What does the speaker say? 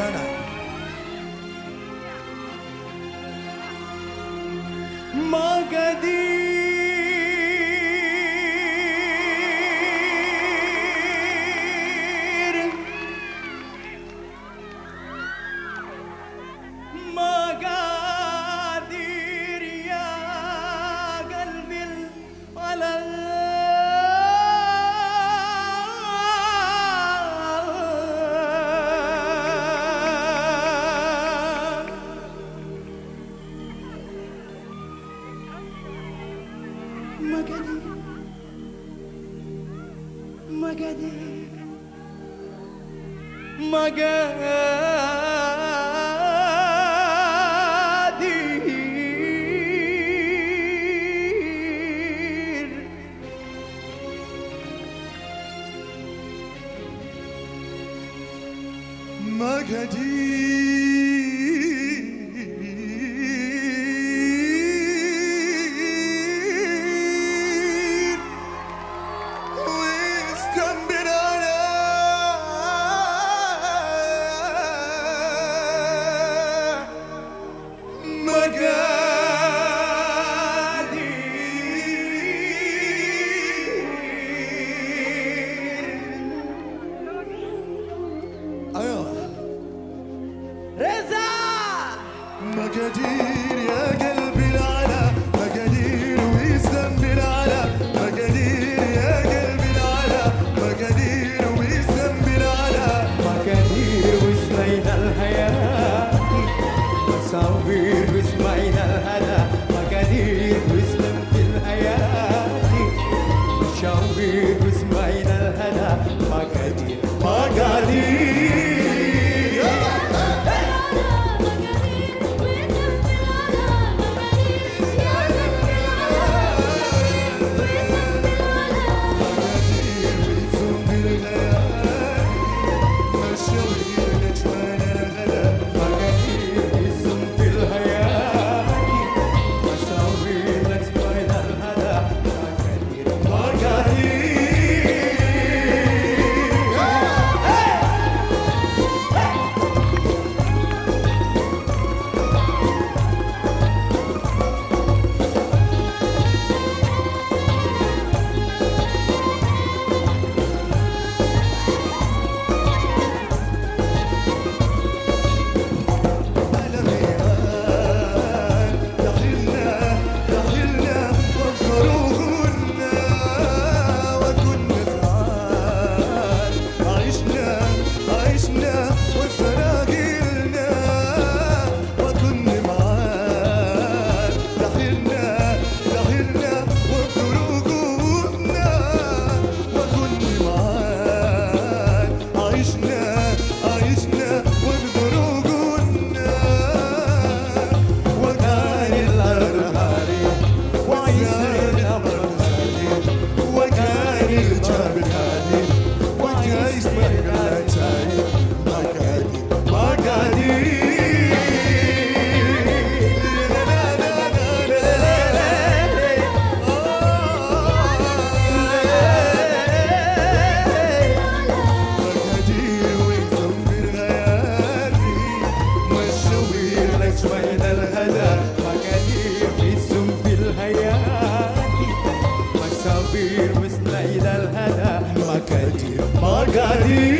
Turner. Magadé, Magadé, Magadir. Magadir. مقادير يا قلبي. I've been Kadir.